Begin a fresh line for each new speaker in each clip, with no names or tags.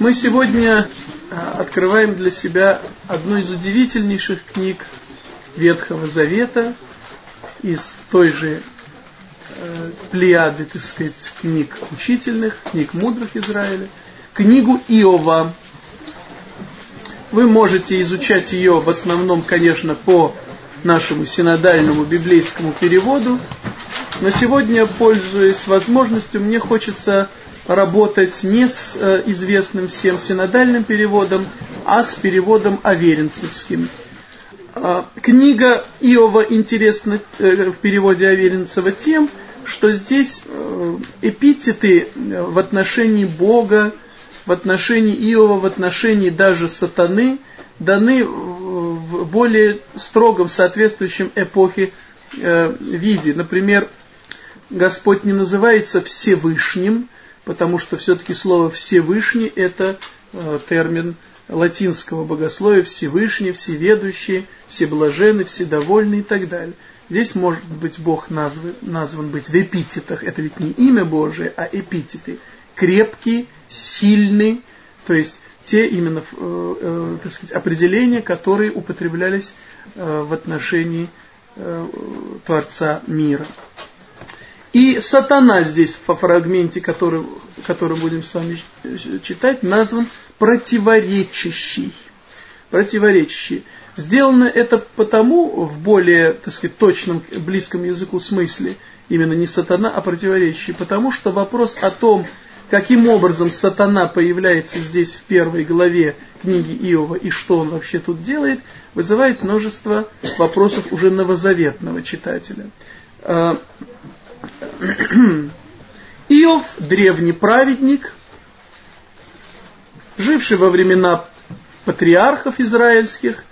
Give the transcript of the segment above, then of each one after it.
Мы сегодня а, открываем для себя одну из удивительнейших книг Ветхого Завета из той же э, плеяды, так сказать, книг учительных, книг мудрых Израиля, книгу Иова. Вы можете изучать ее в основном, конечно, по нашему синодальному библейскому переводу, но сегодня, пользуясь возможностью, мне хочется работать не с э, известным всем синодальным переводом, а с переводом аверинцевским. Э, книга Иова интересна э, в переводе Аверинцева тем, что здесь э, эпитеты в отношении Бога, в отношении Иова, в отношении даже сатаны даны в более строгом соответствующем эпохе виде. Например, Господь не называется Всевышним, потому что все-таки слово «Всевышний» – это э, термин латинского богословия «Всевышний», «Всеведущий», «Всеблаженный», «Вседовольный» и так далее. Здесь может быть Бог назван, назван быть в эпитетах. Это ведь не имя Божие, а эпитеты. Крепкий, сильный, то есть те именно э, э, так сказать, определения, которые употреблялись э, в отношении э, Творца мира. И сатана здесь, по фрагменте, который, который будем с вами читать, назван противоречащий. Противоречащий. Сделано это потому, в более, так сказать, точном, близком языку смысле, именно не сатана, а противоречащий, потому что вопрос о том, каким образом сатана появляется здесь в первой главе книги Иова и что он вообще тут делает, вызывает множество вопросов уже новозаветного читателя. Иов, древний праведник, живший во времена патриархов израильских,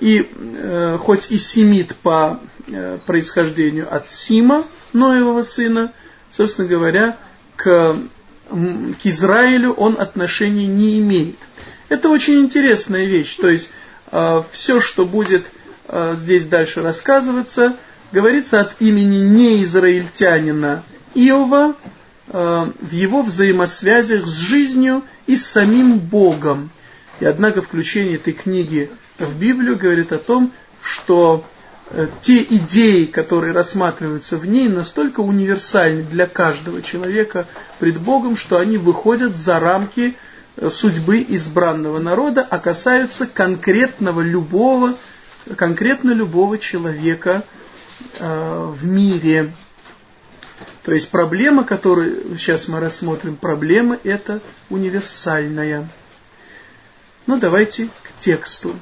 и э, хоть и семит по э, происхождению от Сима, Ноевого сына, собственно говоря, к, к Израилю он отношения не имеет. Это очень интересная вещь, то есть э, все, что будет э, здесь дальше рассказываться – говорится от имени неизраильтянина Иова э, в его взаимосвязях с жизнью и с самим Богом. И однако включение этой книги в Библию говорит о том, что э, те идеи, которые рассматриваются в ней, настолько универсальны для каждого человека пред Богом, что они выходят за рамки э, судьбы избранного народа, а касаются конкретного любого, конкретно любого человека, в мире. То есть проблема, которую сейчас мы рассмотрим, проблема это универсальная. Ну, давайте к тексту.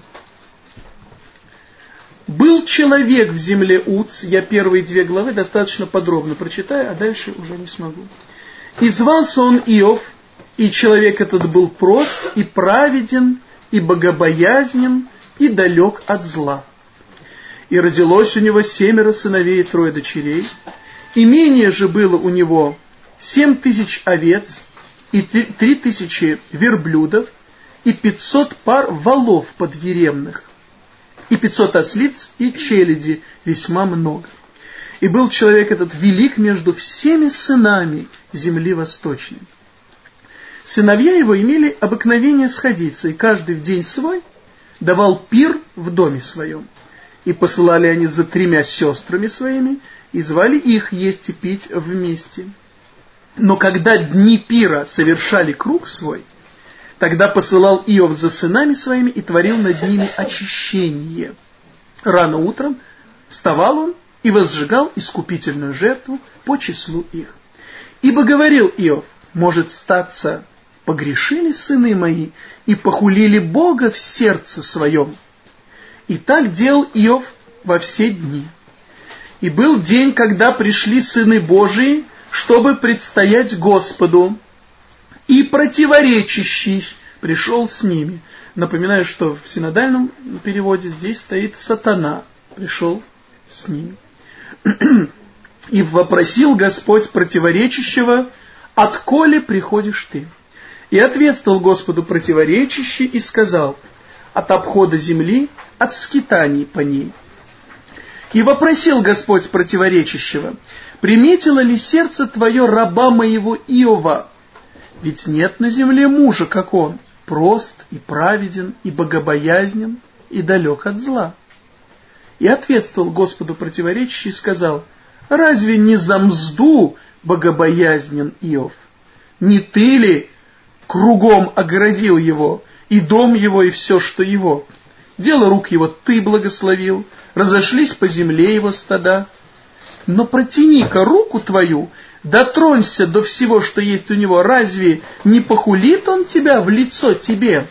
«Был человек в земле Уц», я первые две главы достаточно подробно прочитаю, а дальше уже не смогу. «И звался он Иов, и человек этот был прост, и праведен, и богобоязнен, и далек от зла» и родилось у него семеро сыновей и трое дочерей. Имение же было у него семь тысяч овец и три тысячи верблюдов и пятьсот пар валов подъеремных и пятьсот ослиц и челяди весьма много. И был человек этот велик между всеми сынами земли восточной. Сыновья его имели обыкновение сходиться, и каждый в день свой давал пир в доме своем. И посылали они за тремя сестрами своими, и звали их есть и пить вместе. Но когда дни пира совершали круг свой, тогда посылал Иов за сынами своими и творил над ними очищение. Рано утром вставал он и возжигал искупительную жертву по числу их. Ибо говорил Иов, может статься, погрешили сыны мои и похулили Бога в сердце своем, и так делал Иов во все дни. И был день, когда пришли сыны Божии, чтобы предстоять Господу, и противоречащий пришел с ними. Напоминаю, что в синодальном переводе здесь стоит сатана, пришел с ними. И вопросил Господь противоречащего, отколе приходишь ты? И ответствовал Господу противоречащий и сказал, от обхода земли от скитаний по ней. И вопросил Господь противоречащего, «Приметило ли сердце твое раба моего Иова? ведь нет на земле мужа, как он, прост и праведен и богобоязнен и далек от зла. И ответствовал Господу противоречащий и сказал, разве не за мзду богобоязнен Иов? Не ты ли кругом оградил его, и дом его, и все, что его? Дело рук его ты благословил, разошлись по земле его стада. Но протяни-ка руку твою, дотронься до всего, что есть у него, разве не похулит он тебя в лицо тебе?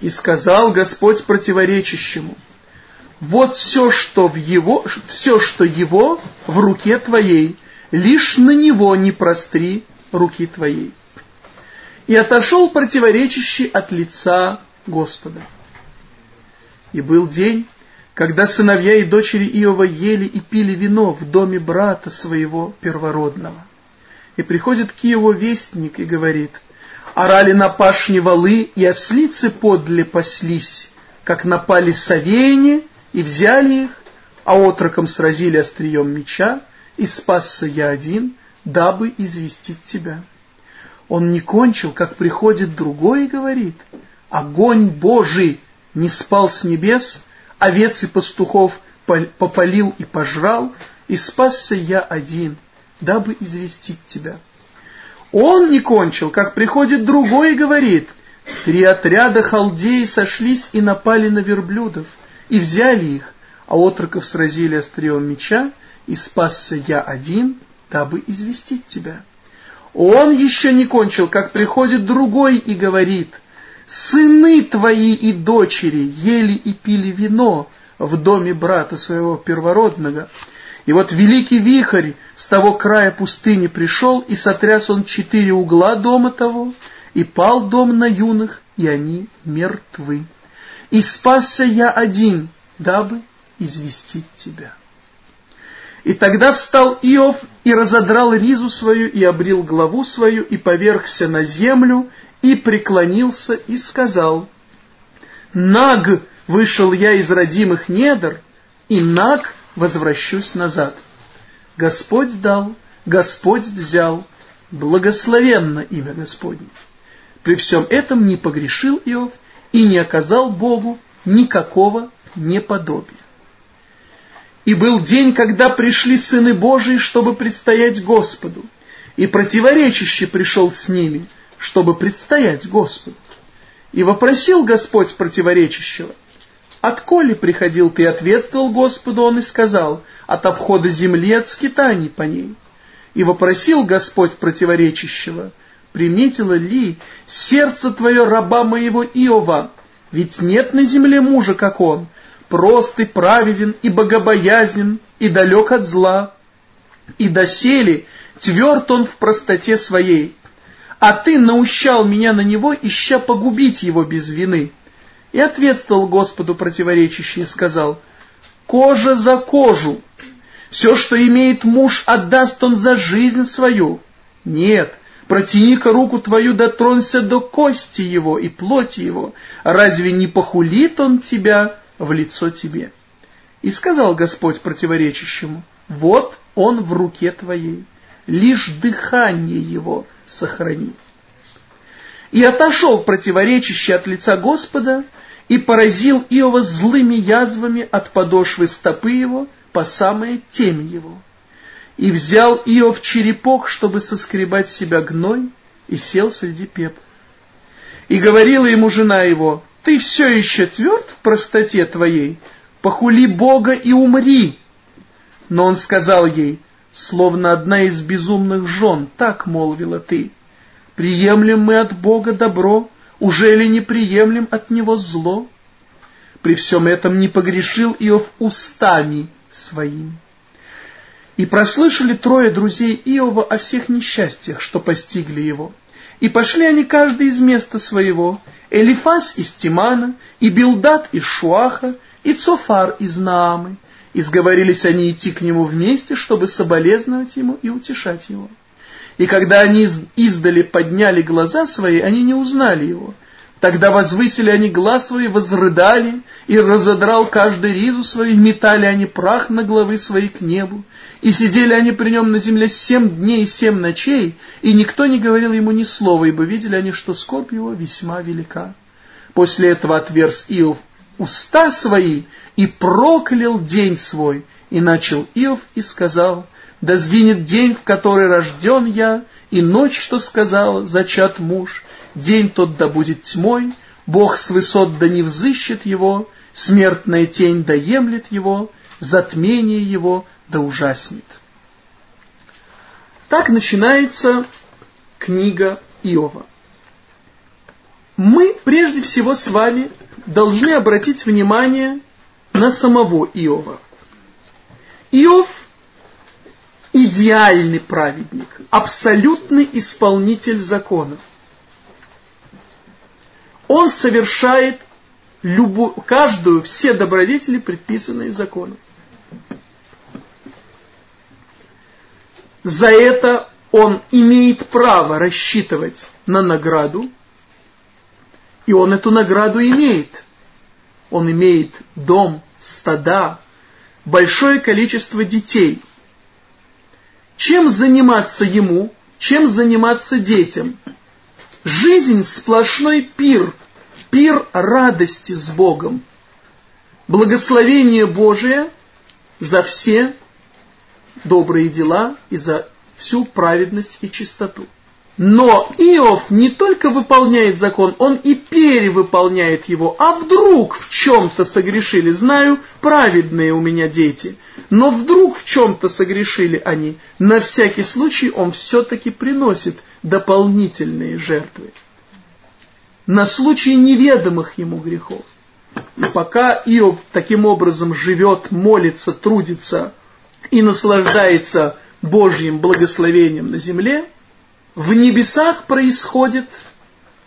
И сказал Господь противоречащему, вот все, что в его, все, что его в руке твоей, лишь на него не простри руки твоей. И отошел противоречащий от лица Господа. И был день, когда сыновья и дочери Иова ели и пили вино в доме брата своего первородного. И приходит к Иову вестник и говорит, «Орали на пашне валы, и ослицы подле паслись, как напали совеяне, и взяли их, а отроком сразили острием меча, и спасся я один, дабы известить тебя». Он не кончил, как приходит другой и говорит, «Огонь Божий не спал с небес, овец и пастухов попалил и пожрал, и спасся я один, дабы известить тебя. Он не кончил, как приходит другой и говорит, три отряда халдеи сошлись и напали на верблюдов, и взяли их, а отроков сразили острием меча, и спасся я один, дабы известить тебя. Он еще не кончил, как приходит другой и говорит, сыны твои и дочери ели и пили вино в доме брата своего первородного. И вот великий вихрь с того края пустыни пришел, и сотряс он четыре угла дома того, и пал дом на юных, и они мертвы. И спасся я один, дабы известить тебя. И тогда встал Иов и разодрал ризу свою, и обрил главу свою, и повергся на землю, и преклонился и сказал, «Наг вышел я из родимых недр, и наг возвращусь назад. Господь дал, Господь взял, благословенно имя Господне». При всем этом не погрешил Иов и не оказал Богу никакого неподобия. И был день, когда пришли сыны Божии, чтобы предстоять Господу, и противоречище пришел с ними – чтобы предстоять Господу. И вопросил Господь противоречащего, «Отколи приходил ты?» Ответствовал Господу он и сказал, «От обхода земли, от скитаний по ней». И вопросил Господь противоречащего, «Приметило ли сердце твое раба моего Иова? Ведь нет на земле мужа, как он, прост и праведен, и богобоязнен, и далек от зла. И доселе тверд он в простоте своей, а ты наущал меня на него, ища погубить его без вины. И ответствовал Господу противоречащий и сказал, кожа за кожу, все, что имеет муж, отдаст он за жизнь свою. Нет, протяни-ка руку твою, дотронься до кости его и плоти его, разве не похулит он тебя в лицо тебе? И сказал Господь противоречащему, вот он в руке твоей, лишь дыхание его сохрани. И отошел противоречащий от лица Господа и поразил Иова злыми язвами от подошвы стопы его по самое темь его. И взял Иов черепок, чтобы соскребать себя гной, и сел среди пепла. И говорила ему жена его, ты все еще тверд в простоте твоей, похули Бога и умри. Но он сказал ей, словно одна из безумных жен, так молвила ты. Приемлем мы от Бога добро, уже ли не приемлем от Него зло? При всем этом не погрешил Иов устами своими. И прослышали трое друзей Иова о всех несчастьях, что постигли его. И пошли они каждый из места своего, Элифас из Тимана, и Билдат из Шуаха, и Цофар из Наамы, и сговорились они идти к нему вместе, чтобы соболезновать ему и утешать его. И когда они издали подняли глаза свои, они не узнали его. Тогда возвысили они глаз свой, возрыдали, и разодрал каждый ризу свою, метали они прах на головы свои к небу. И сидели они при нем на земле семь дней и семь ночей, и никто не говорил ему ни слова, ибо видели они, что скорбь его весьма велика. После этого отверз Иов уста свои и проклял день свой, и начал Иов и сказал, да сгинет день, в который рожден я, и ночь, что сказала, зачат муж, день тот да будет тьмой, Бог с высот да не взыщет его, смертная тень да емлет его, затмение его да ужаснет. Так начинается книга Иова. Мы прежде всего с вами должны обратить внимание на самого Иова. Иов – идеальный праведник, абсолютный исполнитель законов он совершает любую, каждую, все добродетели, предписанные законом. За это он имеет право рассчитывать на награду, и он эту награду имеет. Он имеет дом, стада, большое количество детей. Чем заниматься ему, чем заниматься детям – Жизнь сплошной пир, пир радости с Богом. Благословение Божие за все добрые дела и за всю праведность и чистоту. Но Иов не только выполняет закон, он и перевыполняет его. А вдруг в чем-то согрешили? Знаю, праведные у меня дети. Но вдруг в чем-то согрешили они. На всякий случай он все-таки приносит дополнительные жертвы. На случай неведомых ему грехов. И пока Иов таким образом живет, молится, трудится и наслаждается Божьим благословением на земле – в небесах происходит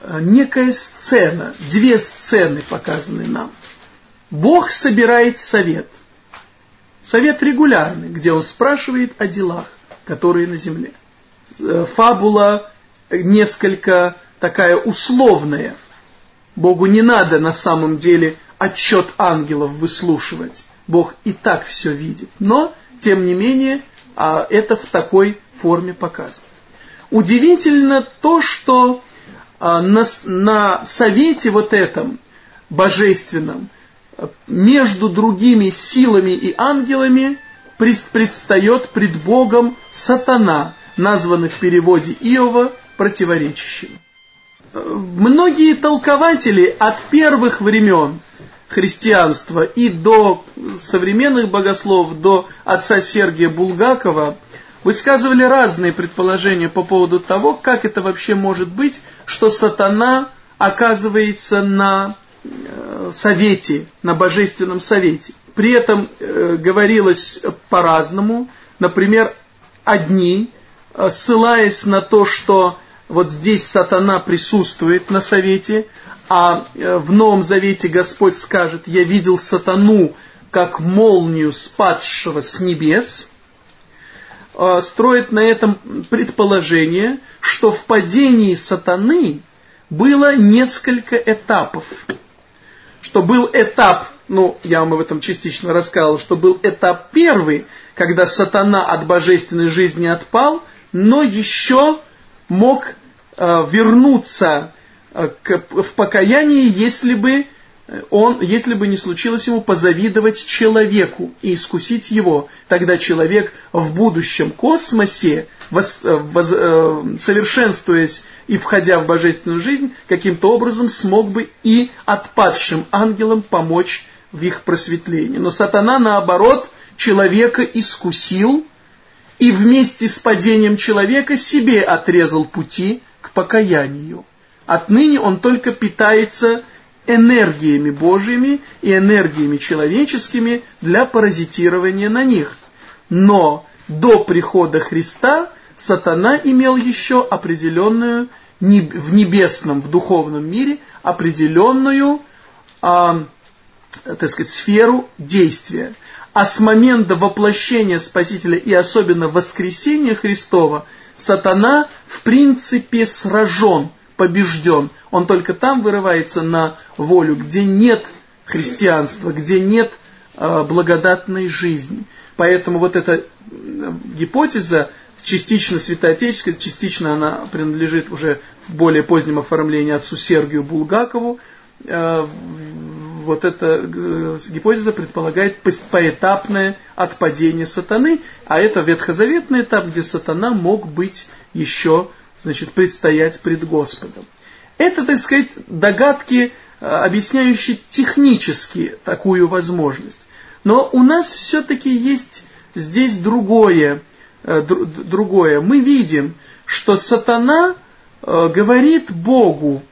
э, некая сцена, две сцены показаны нам. Бог собирает совет. Совет регулярный, где он спрашивает о делах, которые на земле. Э, фабула несколько такая условная. Богу не надо на самом деле отчет ангелов выслушивать. Бог и так все видит. Но, тем не менее, а, это в такой форме показано. Удивительно то, что а, на, на совете вот этом божественном между другими силами и ангелами предстает пред Богом сатана, названный в переводе Иова противоречащим. Многие толкователи от первых времен христианства и до современных богослов, до отца Сергия Булгакова, высказывали разные предположения по поводу того, как это вообще может быть, что сатана оказывается на э, совете, на божественном совете. При этом э, говорилось по-разному. Например, одни, э, ссылаясь на то, что вот здесь сатана присутствует на совете, а в Новом Завете Господь скажет, я видел сатану, как молнию спадшего с небес – строит на этом предположение, что в падении сатаны было несколько этапов. Что был этап, ну, я вам об этом частично рассказал, что был этап первый, когда сатана от божественной жизни отпал, но еще мог э, вернуться э, к, в покаянии, если бы он, если бы не случилось ему позавидовать человеку и искусить его, тогда человек в будущем космосе, воз, э, воз, э, совершенствуясь и входя в божественную жизнь, каким-то образом смог бы и отпадшим ангелам помочь в их просветлении. Но сатана, наоборот, человека искусил и вместе с падением человека себе отрезал пути к покаянию. Отныне он только питается энергиями Божьими и энергиями человеческими для паразитирования на них. Но до прихода Христа сатана имел еще определенную в небесном, в духовном мире определенную, а, так сказать, сферу действия. А с момента воплощения Спасителя и особенно воскресения Христова сатана в принципе сражен побежден. Он только там вырывается на волю, где нет христианства, где нет э, благодатной жизни. Поэтому вот эта гипотеза, частично святоотеческая, частично она принадлежит уже в более позднем оформлении отцу Сергию Булгакову, э, вот эта э, гипотеза предполагает поэтапное отпадение сатаны, а это ветхозаветный этап, где сатана мог быть еще, значит, предстоять пред Господом. Это, так сказать, догадки, э, объясняющие технически такую возможность. Но у нас все-таки есть здесь другое, э, другое. Мы видим, что сатана говорит Богу,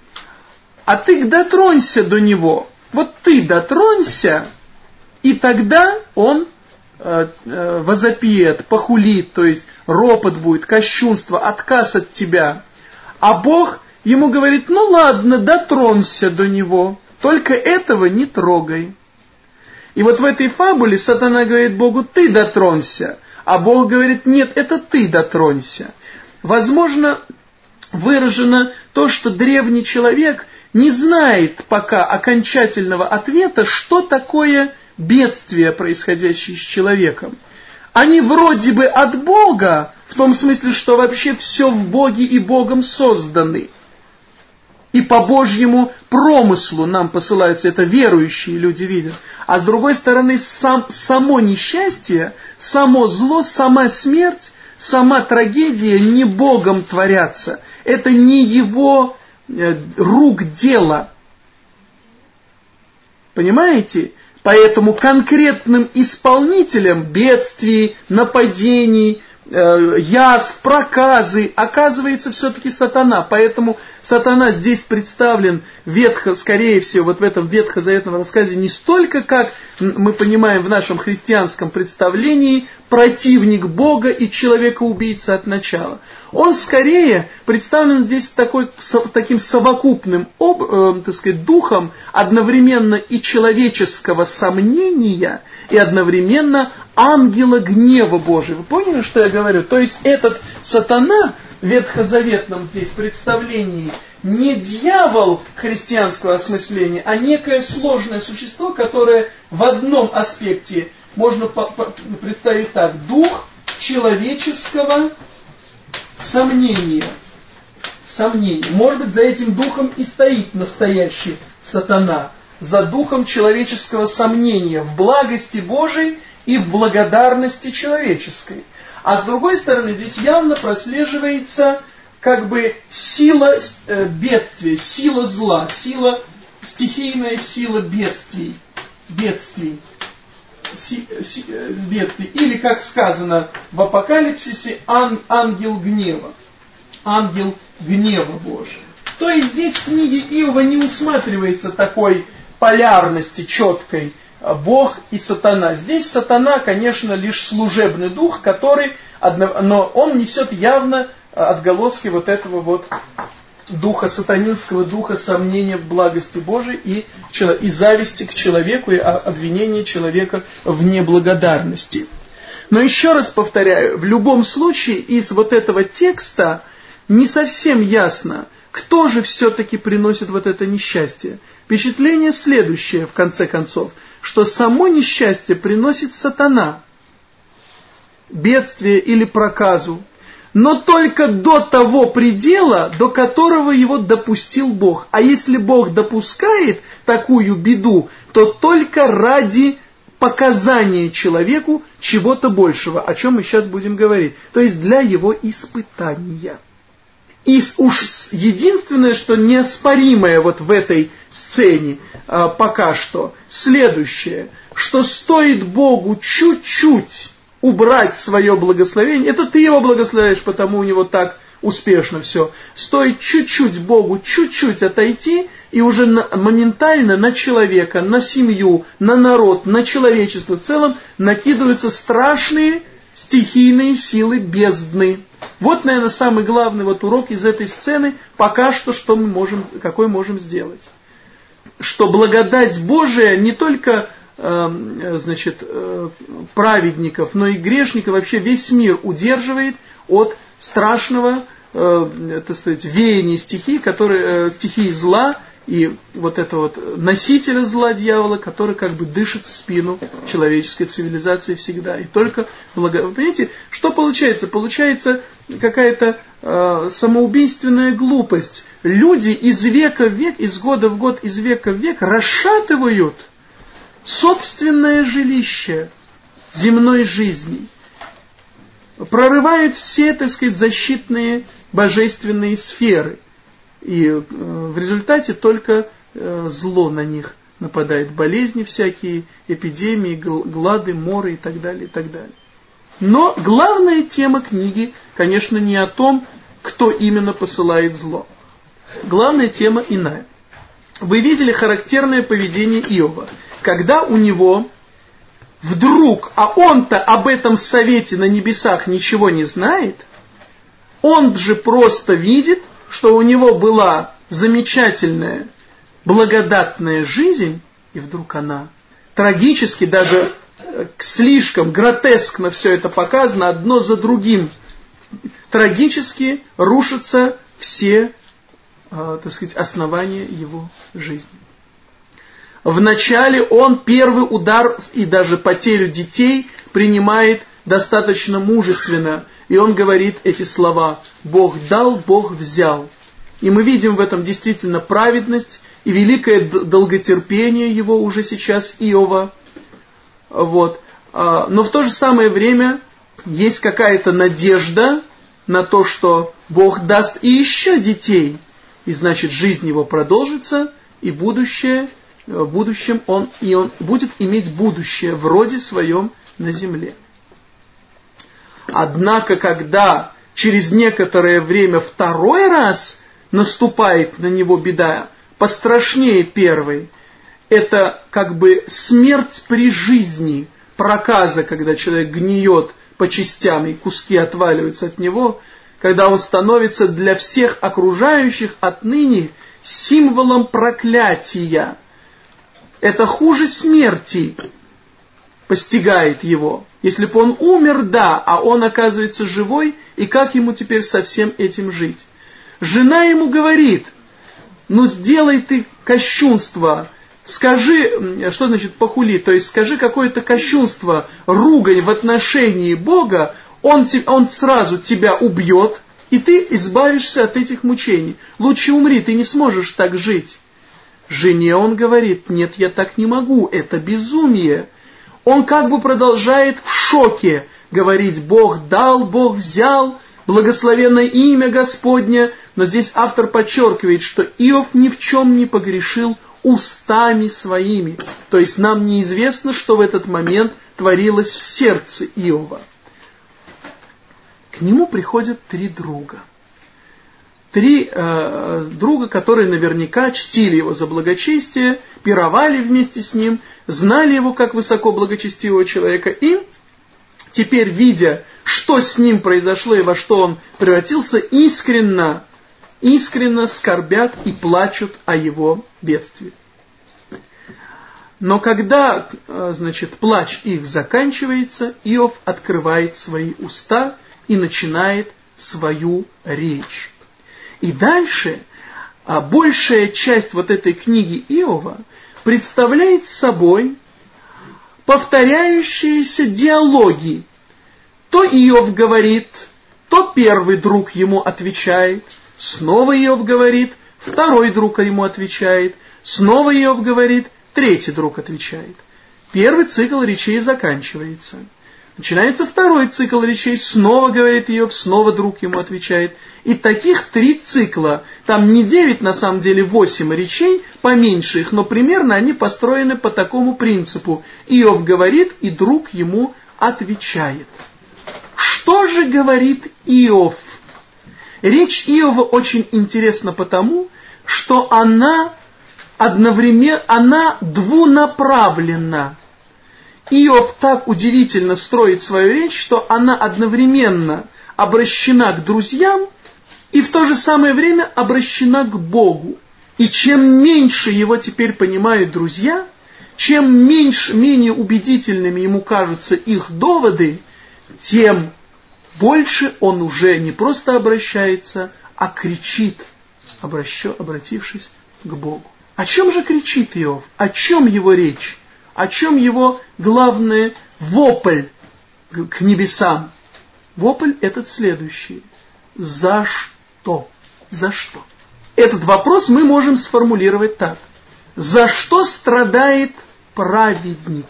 а ты дотронься до него – вот ты дотронься, и тогда он э, э, возопиет, похулит, то есть ропот будет, кощунство, отказ от тебя. А Бог ему говорит, ну ладно, дотронься до него, только этого не трогай. И вот в этой фабуле сатана говорит Богу, ты дотронься, а Бог говорит, нет, это ты дотронься. Возможно, выражено то, что древний человек не знает пока окончательного ответа, что такое бедствие, происходящее с человеком. Они вроде бы от Бога, в том смысле, что вообще все в Боге и Богом созданы. И по Божьему промыслу нам посылаются, это верующие люди видят. А с другой стороны, сам, само несчастье, само зло, сама смерть, сама трагедия не Богом творятся. Это не Его Э, рук дело. Понимаете? Поэтому конкретным исполнителем бедствий, нападений, э, язв, проказы оказывается все-таки сатана. Поэтому сатана здесь представлен ветхо, скорее всего, вот в этом ветхозаветном рассказе не столько, как мы понимаем в нашем христианском представлении, противник Бога и человека-убийца от начала. Он скорее представлен здесь такой, таким совокупным об, э, так сказать, духом одновременно и человеческого сомнения, и одновременно ангела гнева Божьего. Вы поняли, что я говорю? То есть этот сатана в ветхозаветном здесь представлении не дьявол христианского осмысления, а некое сложное существо, которое в одном аспекте можно представить так. Дух человеческого сомнения. Сомнения. Может быть, за этим духом и стоит настоящий сатана. За духом человеческого сомнения в благости Божией и в благодарности человеческой. А с другой стороны, здесь явно прослеживается как бы сила э, бедствия, сила зла, сила, стихийная сила бедствий, бедствий, бедствий. Или, как сказано в Апокалипсисе, ан, ангел гнева. Ангел гнева Божия. То есть здесь в книге Иова не усматривается такой полярности четкой, Бог и сатана. Здесь сатана, конечно, лишь служебный дух, который, но он несет явно отголоски вот этого вот духа, сатанинского духа сомнения в благости Божией и, и зависти к человеку и обвинения человека в неблагодарности. Но еще раз повторяю, в любом случае из вот этого текста не совсем ясно, кто же все-таки приносит вот это несчастье. Впечатление следующее, в конце концов – что само несчастье приносит сатана, бедствие или проказу, но только до того предела, до которого его допустил Бог. А если Бог допускает такую беду, то только ради показания человеку чего-то большего, о чем мы сейчас будем говорить. То есть для его испытания. И уж единственное, что неоспоримое вот в этой сцене а, пока что, следующее, что стоит Богу чуть-чуть убрать свое благословение, это ты его благословляешь, потому у него так успешно все. Стоит чуть-чуть Богу, чуть-чуть отойти, и уже на, моментально на человека, на семью, на народ, на человечество в целом накидываются страшные стихийные силы бездны. Вот, наверное, самый главный вот урок из этой сцены, пока что, что мы можем, какой можем сделать. Что благодать Божия не только значит, э, праведников, но и грешников, вообще весь мир удерживает от страшного э, так сказать, веяние стихий, которые, э, стихии зла, и вот это вот носителя зла дьявола, который как бы дышит в спину человеческой цивилизации всегда. И только благо... Вы понимаете, что получается? Получается какая-то самоубийственная глупость. Люди из века в век, из года в год, из века в век расшатывают собственное жилище земной жизни. Прорывают все, так сказать, защитные божественные сферы. И э, в результате только э, зло на них нападает. Болезни всякие, эпидемии, глады, моры и так далее, и так далее. Но главная тема книги, конечно, не о том, кто именно посылает зло. Главная тема иная. Вы видели характерное поведение Иова. Когда у него вдруг, а он-то об этом совете на небесах ничего не знает, он же просто видит, что у него была замечательная, благодатная жизнь, и вдруг она трагически, даже э, слишком гротескно все это показано, одно за другим. Трагически рушатся все, э, так сказать, основания его жизни. Вначале он первый удар и даже потерю детей принимает достаточно мужественно, и он говорит эти слова «Бог дал, Бог взял». И мы видим в этом действительно праведность и великое долготерпение его уже сейчас Иова. Вот. А, но в то же самое время есть какая-то надежда на то, что Бог даст и еще детей, и значит жизнь его продолжится, и будущее, в будущем он, и он будет иметь будущее в роде своем на земле. Однако, когда через некоторое время второй раз наступает на него беда, пострашнее первой, это как бы смерть при жизни, проказа, когда человек гниет по частям и куски отваливаются от него, когда он становится для всех окружающих отныне символом проклятия. Это хуже смерти, постигает его. Если бы он умер, да, а он оказывается живой, и как ему теперь со всем этим жить? Жена ему говорит, ну сделай ты кощунство, скажи, что значит похули, то есть скажи какое-то кощунство, ругань в отношении Бога, он, он сразу тебя убьет, и ты избавишься от этих мучений. Лучше умри, ты не сможешь так жить. Жене он говорит, нет, я так не могу, это безумие. Он как бы продолжает в шоке говорить «Бог дал, Бог взял», благословенное имя Господня, но здесь автор подчеркивает, что Иов ни в чем не погрешил устами своими. То есть нам неизвестно, что в этот момент творилось в сердце Иова. К нему приходят три друга – три э, друга, которые наверняка чтили его за благочестие, пировали вместе с ним, знали его как высоко благочестивого человека и теперь, видя, что с ним произошло и во что он превратился, искренно, искренно скорбят и плачут о его бедствии. Но когда, э, значит, плач их заканчивается, Иов открывает свои уста и начинает свою речь. И дальше а большая часть вот этой книги Иова представляет собой повторяющиеся диалоги. То Иов говорит, то первый друг ему отвечает, снова Иов говорит, второй друг ему отвечает, снова Иов говорит, третий друг отвечает. Первый цикл речей заканчивается. Начинается второй цикл речей, снова говорит Иов, снова друг ему отвечает. И таких три цикла. Там не девять, на самом деле, восемь речей, поменьше их, но примерно они построены по такому принципу. Иов говорит, и друг ему отвечает. Что же говорит Иов? Речь Иова очень интересна потому, что она одновременно, она двунаправленна. Иов так удивительно строит свою речь, что она одновременно обращена к друзьям и в то же самое время обращена к Богу. И чем меньше его теперь понимают друзья, чем меньше, менее убедительными ему кажутся их доводы, тем больше он уже не просто обращается, а кричит, обращу, обратившись к Богу. О чем же кричит Иов? О чем его речь? О чем его главный вопль к небесам? Вопль этот следующий. За что? За что? Этот вопрос мы можем сформулировать так. За что страдает праведник?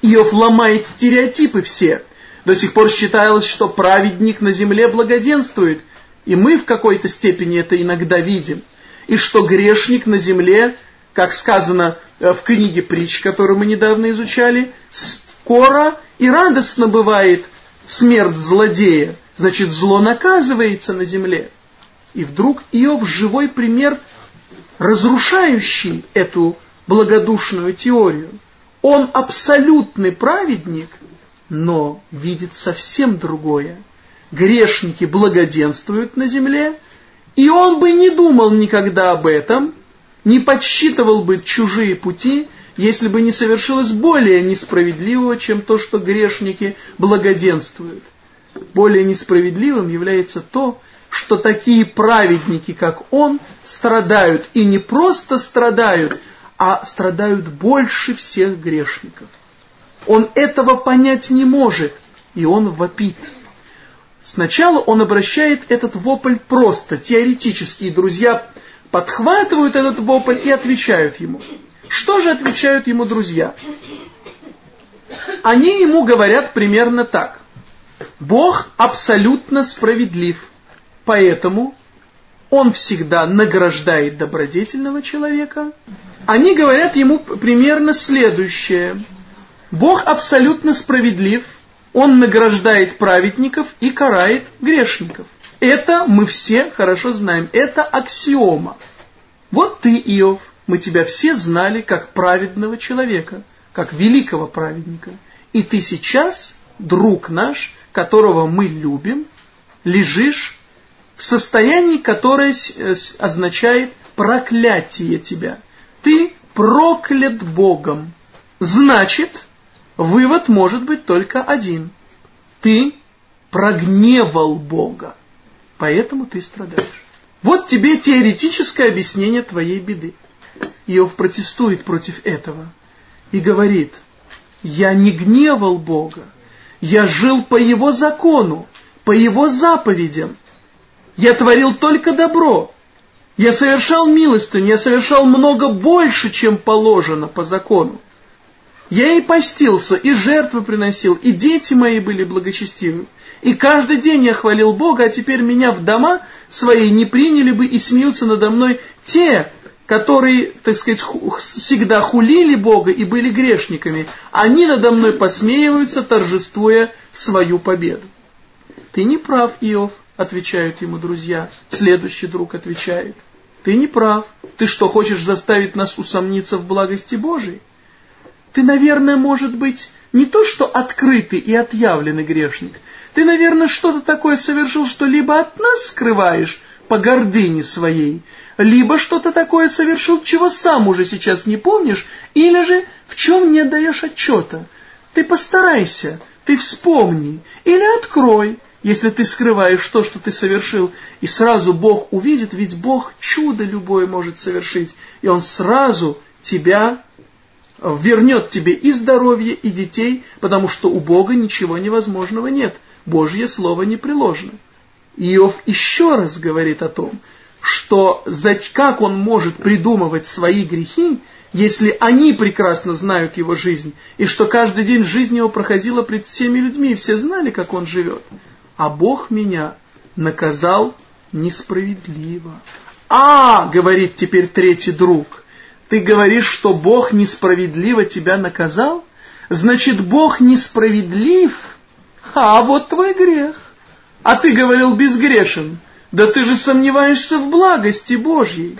Иов ломает стереотипы все. До сих пор считалось, что праведник на земле благоденствует, и мы в какой-то степени это иногда видим. И что грешник на земле, как сказано э, в книге притч, которую мы недавно изучали, скоро и радостно бывает смерть злодея. Значит, зло наказывается на земле. И вдруг Иов живой пример, разрушающий эту благодушную теорию. Он абсолютный праведник, но видит совсем другое. Грешники благоденствуют на земле, и он бы не думал никогда об этом, не подсчитывал бы чужие пути, если бы не совершилось более несправедливого, чем то, что грешники благоденствуют. Более несправедливым является то, что такие праведники, как он, страдают, и не просто страдают, а страдают больше всех грешников. Он этого понять не может, и он вопит. Сначала он обращает этот вопль просто, теоретически, и друзья подхватывают этот вопль и отвечают ему. Что же отвечают ему друзья? Они ему говорят примерно так. Бог абсолютно справедлив, поэтому он всегда награждает добродетельного человека. Они говорят ему примерно следующее. Бог абсолютно справедлив, он награждает праведников и карает грешников. Это мы все хорошо знаем, это аксиома. Вот ты, Иов, мы тебя все знали как праведного человека, как великого праведника. И ты сейчас, друг наш, которого мы любим, лежишь в состоянии, которое э, означает проклятие тебя. Ты проклят Богом. Значит, вывод может быть только один. Ты прогневал Бога, поэтому ты страдаешь. Вот тебе теоретическое объяснение твоей беды. Иов протестует против этого и говорит, я не гневал Бога, я жил по Его закону, по Его заповедям, я творил только добро. Я совершал милостыню, я совершал много больше, чем положено по закону. Я и постился, и жертвы приносил, и дети мои были благочестивы. И каждый день я хвалил Бога, а теперь меня в дома свои не приняли бы и смеются надо мной те, которые, так сказать, всегда хулили Бога и были грешниками. Они надо мной посмеиваются, торжествуя свою победу. Ты не прав, Иов отвечают ему друзья. Следующий друг отвечает, ты не прав. Ты что, хочешь заставить нас усомниться в благости Божией? Ты, наверное, может быть, не то что открытый и отъявленный грешник. Ты, наверное, что-то такое совершил, что либо от нас скрываешь по гордыне своей, либо что-то такое совершил, чего сам уже сейчас не помнишь, или же в чем не отдаешь отчета. Ты постарайся, ты вспомни, или открой, если ты скрываешь то, что ты совершил, и сразу Бог увидит, ведь Бог чудо любое может совершить, и Он сразу тебя вернет тебе и здоровье, и детей, потому что у Бога ничего невозможного нет. Божье Слово непреложно. Иов еще раз говорит о том, что как он может придумывать свои грехи, если они прекрасно знают его жизнь, и что каждый день жизнь его проходила пред всеми людьми, и все знали, как он живет а Бог меня наказал несправедливо. А, говорит теперь третий друг, ты говоришь, что Бог несправедливо тебя наказал? Значит, Бог несправедлив? А вот твой грех. А ты говорил безгрешен. Да ты же сомневаешься в благости Божьей.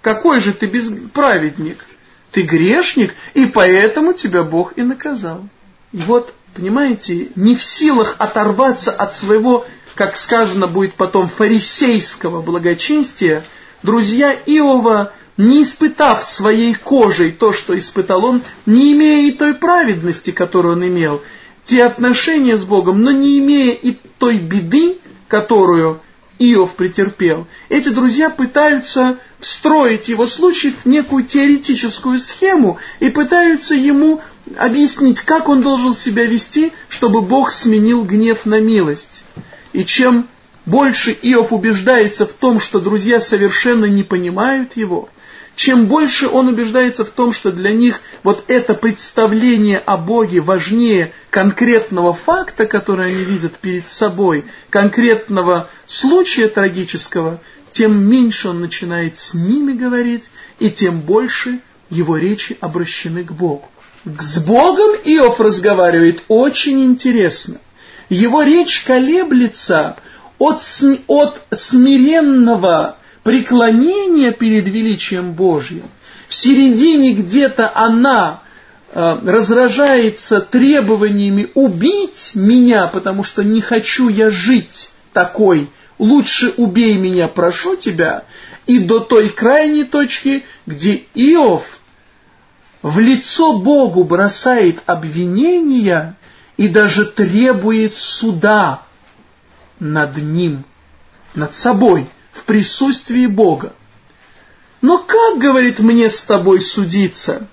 Какой же ты праведник? Ты грешник, и поэтому тебя Бог и наказал. И вот понимаете, не в силах оторваться от своего, как сказано будет потом, фарисейского благочестия, друзья Иова, не испытав своей кожей то, что испытал он, не имея и той праведности, которую он имел, те отношения с Богом, но не имея и той беды, которую Иов претерпел, эти друзья пытаются встроить его случай в некую теоретическую схему и пытаются ему объяснить, как он должен себя вести, чтобы Бог сменил гнев на милость. И чем больше Иов убеждается в том, что друзья совершенно не понимают его, чем больше он убеждается в том, что для них вот это представление о Боге важнее конкретного факта, который они видят перед собой, конкретного случая трагического, тем меньше он начинает с ними говорить, и тем больше его речи обращены к Богу. С Богом Иов разговаривает очень интересно. Его речь колеблется от, от смиренного преклонения перед величием Божьим. В середине где-то она э, разражается требованиями убить меня, потому что не хочу я жить такой. Лучше убей меня, прошу тебя. И до той крайней точки, где Иов в лицо Богу бросает обвинения и даже требует суда над ним, над собой, в присутствии Бога. Но как, говорит, мне с тобой судиться?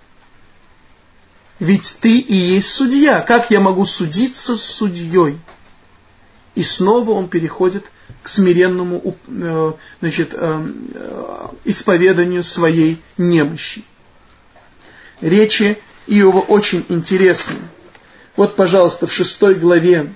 Ведь ты и есть судья. Как я могу судиться с судьей? И снова он переходит к смиренному э, значит, э, э, исповеданию своей немощи. Речи Иова очень интересны. Вот, пожалуйста, в шестой главе.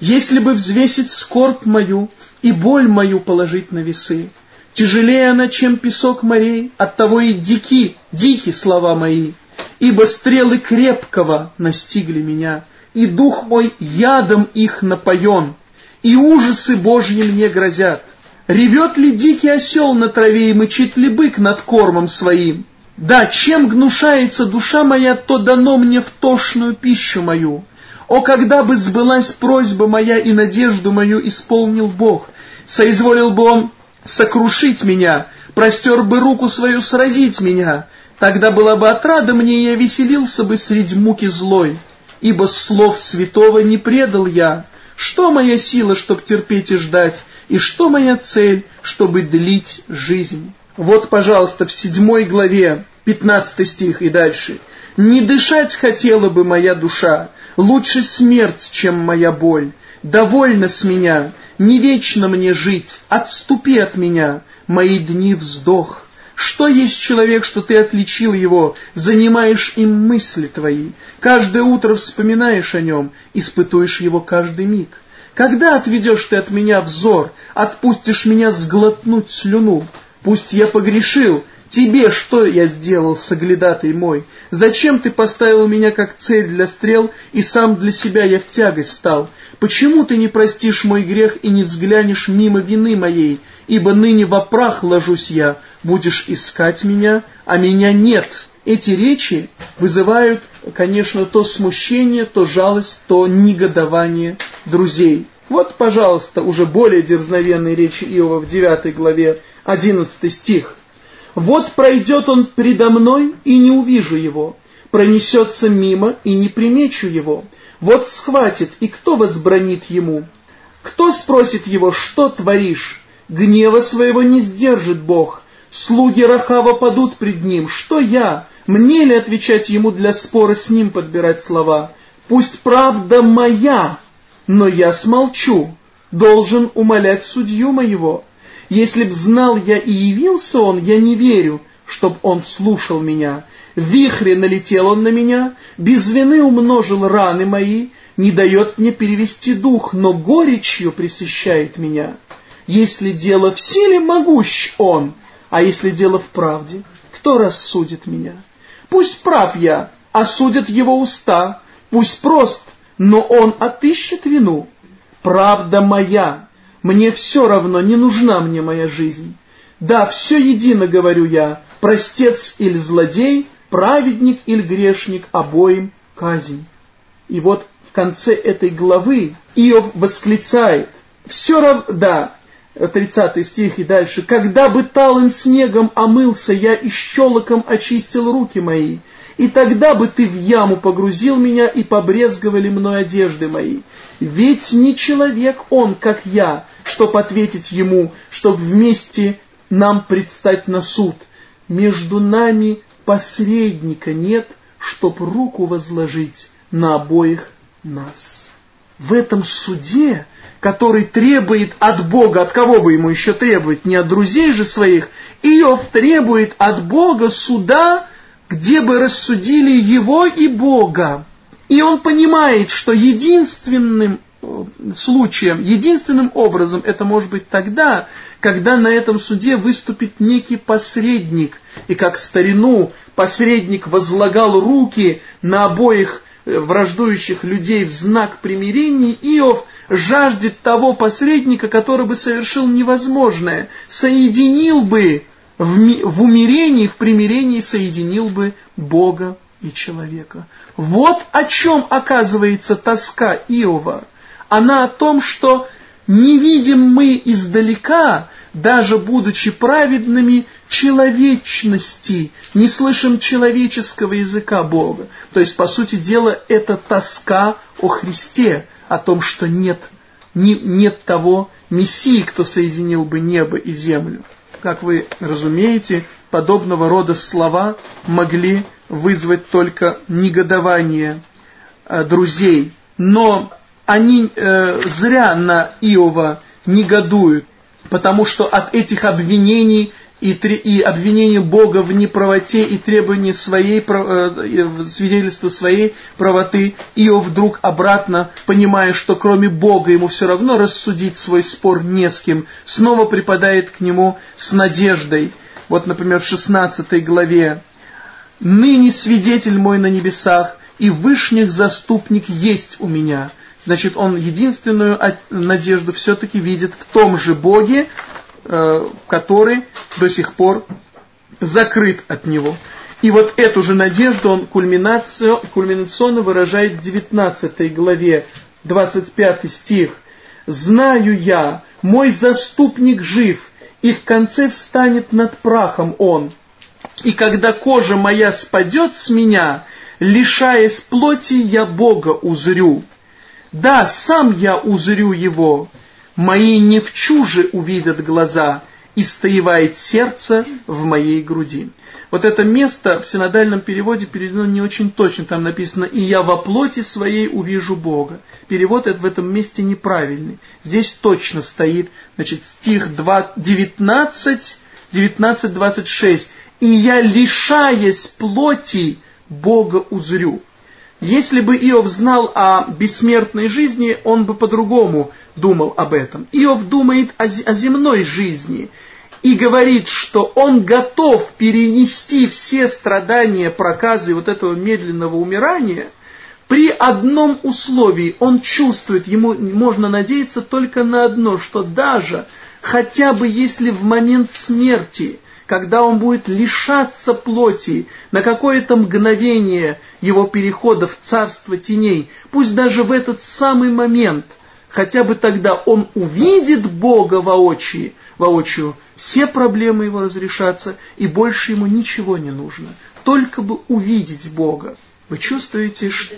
«Если бы взвесить скорбь мою и боль мою положить на весы, тяжелее она, чем песок морей, оттого и дики, дики слова мои, ибо стрелы крепкого настигли меня, и дух мой ядом их напоен, и ужасы Божьи мне грозят. Ревет ли дикий осел на траве и мычит ли бык над кормом своим? Да, чем гнушается душа моя, то дано мне в тошную пищу мою. О, когда бы сбылась просьба моя и надежду мою исполнил Бог, соизволил бы Он сокрушить меня, простер бы руку свою сразить меня, тогда была бы отрада мне, и я веселился бы среди муки злой, ибо слов святого не предал я. Что моя сила, чтоб терпеть и ждать, и что моя цель, чтобы длить жизнь? Вот, пожалуйста, в седьмой главе, пятнадцатый стих и дальше. «Не дышать хотела бы моя душа, лучше смерть, чем моя боль. Довольно с меня, не вечно мне жить, отступи от меня, мои дни вздох. Что есть человек, что ты отличил его, занимаешь им мысли твои, каждое утро вспоминаешь о нем, испытуешь его каждый миг. Когда отведешь ты от меня взор, отпустишь меня сглотнуть слюну? Пусть я погрешил, Тебе что я сделал, соглядатый мой? Зачем ты поставил меня как цель для стрел, и сам для себя я в тягость стал? Почему ты не простишь мой грех и не взглянешь мимо вины моей? Ибо ныне во прах ложусь я, будешь искать меня, а меня нет». Эти речи вызывают, конечно, то смущение, то жалость, то негодование друзей. Вот, пожалуйста, уже более дерзновенные речи Иова в 9 главе, 11 стих. Вот пройдет он предо мной, и не увижу его, пронесется мимо, и не примечу его. Вот схватит, и кто возбранит ему? Кто спросит его, что творишь? Гнева своего не сдержит Бог. Слуги Рахава падут пред ним. Что я? Мне ли отвечать ему для спора с ним подбирать слова? Пусть правда моя, но я смолчу. Должен умолять судью моего. Если б знал я и явился он, я не верю, чтоб он слушал меня. В вихре налетел он на меня, без вины умножил раны мои, не дает мне перевести дух, но горечью пресыщает меня. Если дело в силе, могущ он, а если дело в правде, кто рассудит меня? Пусть прав я, осудят его уста, пусть прост, но он отыщет вину. Правда моя, мне все равно, не нужна мне моя жизнь. Да, все едино, говорю я, простец или злодей, праведник или грешник, обоим казнь. И вот в конце этой главы Иов восклицает, все равно, да, 30 стих и дальше, «Когда бы талым снегом омылся я и щелоком очистил руки мои, и тогда бы ты в яму погрузил меня и побрезговали мной одежды мои. Ведь не человек он, как я, чтоб ответить ему, чтоб вместе нам предстать на суд. Между нами посредника нет, чтоб руку возложить на обоих нас. В этом суде, который требует от Бога, от кого бы ему еще требовать, не от друзей же своих, Иов требует от Бога суда, где бы рассудили его и Бога. И он понимает, что единственным э, случаем, единственным образом это может быть тогда, когда на этом суде выступит некий посредник. И как старину посредник возлагал руки на обоих э, враждующих людей в знак примирения, Иов жаждет того посредника, который бы совершил невозможное, соединил бы в, в умирении, в примирении соединил бы Бога и человека. Вот о чем оказывается тоска Иова. Она о том, что не видим мы издалека, даже будучи праведными, человечности, не слышим человеческого языка Бога. То есть, по сути дела, это тоска о Христе, о том, что нет, не, нет того Мессии, кто соединил бы небо и землю как вы разумеете, подобного рода слова могли вызвать только негодование э, друзей. Но они э, зря на Иова негодуют, потому что от этих обвинений и, и обвинение Бога в неправоте и требование своей, э, свидетельства своей правоты, Иов вдруг обратно, понимая, что кроме Бога ему все равно рассудить свой спор не с кем, снова припадает к нему с надеждой. Вот, например, в 16 главе «Ныне свидетель мой на небесах, и вышних заступник есть у меня». Значит, он единственную надежду все-таки видит в том же Боге, Э, который до сих пор закрыт от него. И вот эту же надежду он кульминационно выражает в 19 главе, 25 стих. «Знаю я, мой заступник жив, и в конце встанет над прахом он. И когда кожа моя спадет с меня, лишаясь плоти, я Бога узрю. Да, сам я узрю его, мои не в чуже увидят глаза, и стоевает сердце в моей груди. Вот это место в синодальном переводе переведено не очень точно. Там написано «И я во плоти своей увижу Бога». Перевод в этом месте неправильный. Здесь точно стоит значит, стих 2, 19, 19, 26. «И я, лишаясь плоти, Бога узрю». Если бы Иов знал о бессмертной жизни, он бы по-другому думал об этом. Иов думает о, о земной жизни и говорит, что он готов перенести все страдания, проказы вот этого медленного умирания при одном условии. Он чувствует, ему можно надеяться только на одно, что даже хотя бы если в момент смерти – когда он будет лишаться плоти на какое-то мгновение его перехода в царство теней, пусть даже в этот самый момент, хотя бы тогда он увидит Бога воочию, воочию, все проблемы его разрешатся, и больше ему ничего не нужно, только бы увидеть Бога. Вы чувствуете, что...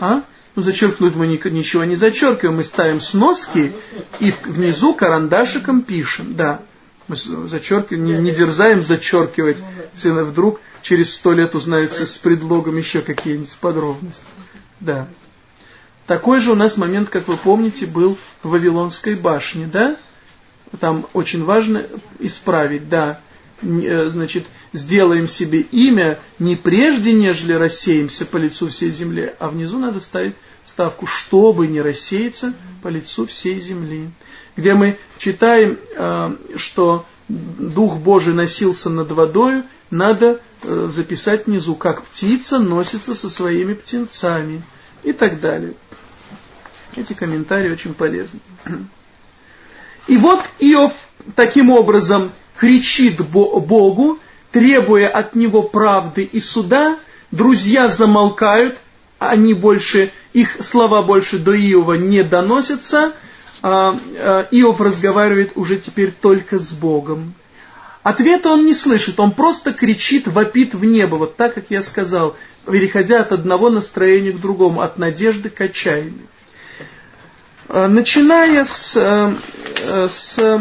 А? Ну, зачеркнуть мы ничего не зачеркиваем, мы ставим сноски и внизу карандашиком пишем, да. Мы зачеркиваем, не, не дерзаем зачеркивать цены, вдруг через сто лет узнаются с предлогом еще какие-нибудь подробности. Да. Такой же у нас момент, как вы помните, был в Вавилонской башне, да? Там очень важно исправить, да. Э, значит, сделаем себе имя не прежде, нежели рассеемся по лицу всей земли, а внизу надо ставить ставку, чтобы не рассеяться по лицу всей земли где мы читаем, э, что Дух Божий носился над водой, надо э, записать внизу, как птица носится со своими птенцами и так далее. Эти комментарии очень полезны. И вот Иов таким образом кричит Богу, требуя от него правды и суда, друзья замолкают, они больше, их слова больше до Иова не доносятся, Иов разговаривает уже теперь только с Богом. Ответа он не слышит, он просто кричит, вопит в небо, вот так, как я сказал, переходя от одного настроения к другому, от надежды к отчаянию. Э, начиная с, э, э, с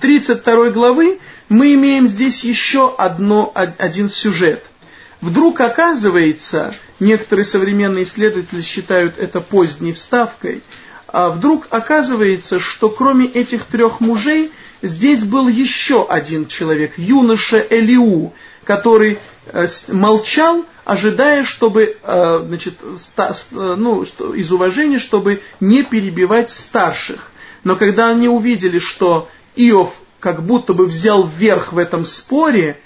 32 главы, мы имеем здесь еще одно, один сюжет. Вдруг оказывается, некоторые современные исследователи считают это поздней вставкой, а вдруг оказывается, что кроме этих трех мужей, здесь был еще один человек, юноша Элиу, который э, молчал, ожидая, чтобы, э, значит, э, ну, из уважения, чтобы не перебивать старших. Но когда они увидели, что Иов как будто бы взял верх в этом споре,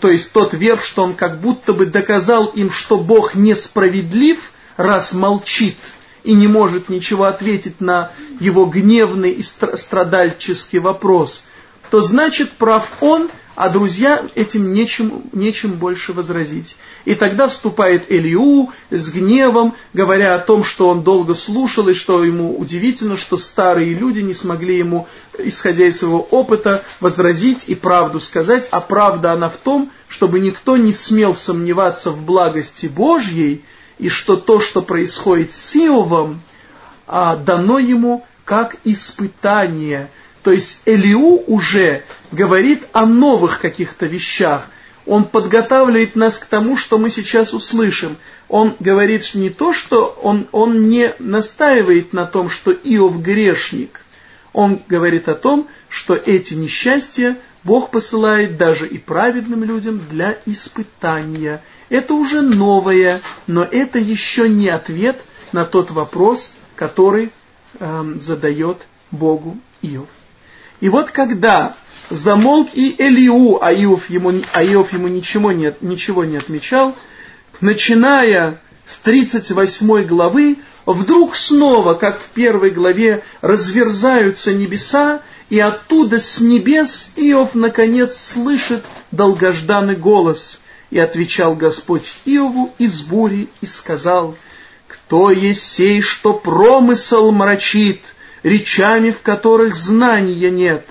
то есть тот верх, что он как будто бы доказал им, что Бог несправедлив, раз молчит и не может ничего ответить на его гневный и страдальческий вопрос, то значит прав он, а друзья этим нечем, нечем больше возразить. И тогда вступает Элиу с гневом, говоря о том, что он долго слушал, и что ему удивительно, что старые люди не смогли ему, исходя из своего опыта, возразить и правду сказать, а правда она в том, чтобы никто не смел сомневаться в благости Божьей, и что то, что происходит с Иовом, а, дано ему как испытание – то есть Элиу уже говорит о новых каких-то вещах. Он подготавливает нас к тому, что мы сейчас услышим. Он говорит не то, что он, он не настаивает на том, что Иов грешник. Он говорит о том, что эти несчастья Бог посылает даже и праведным людям для испытания. Это уже новое, но это еще не ответ на тот вопрос, который э, задает Богу Иов. И вот когда замолк и Элиу, а Иов ему, а Иов ему ничего, не, ничего не отмечал, начиная с 38 главы, вдруг снова, как в первой главе, разверзаются небеса, и оттуда с небес Иов наконец слышит долгожданный голос. И отвечал Господь Иову из бури и сказал, «Кто есть сей, что промысел мрачит?» Речами, в которых знания нет.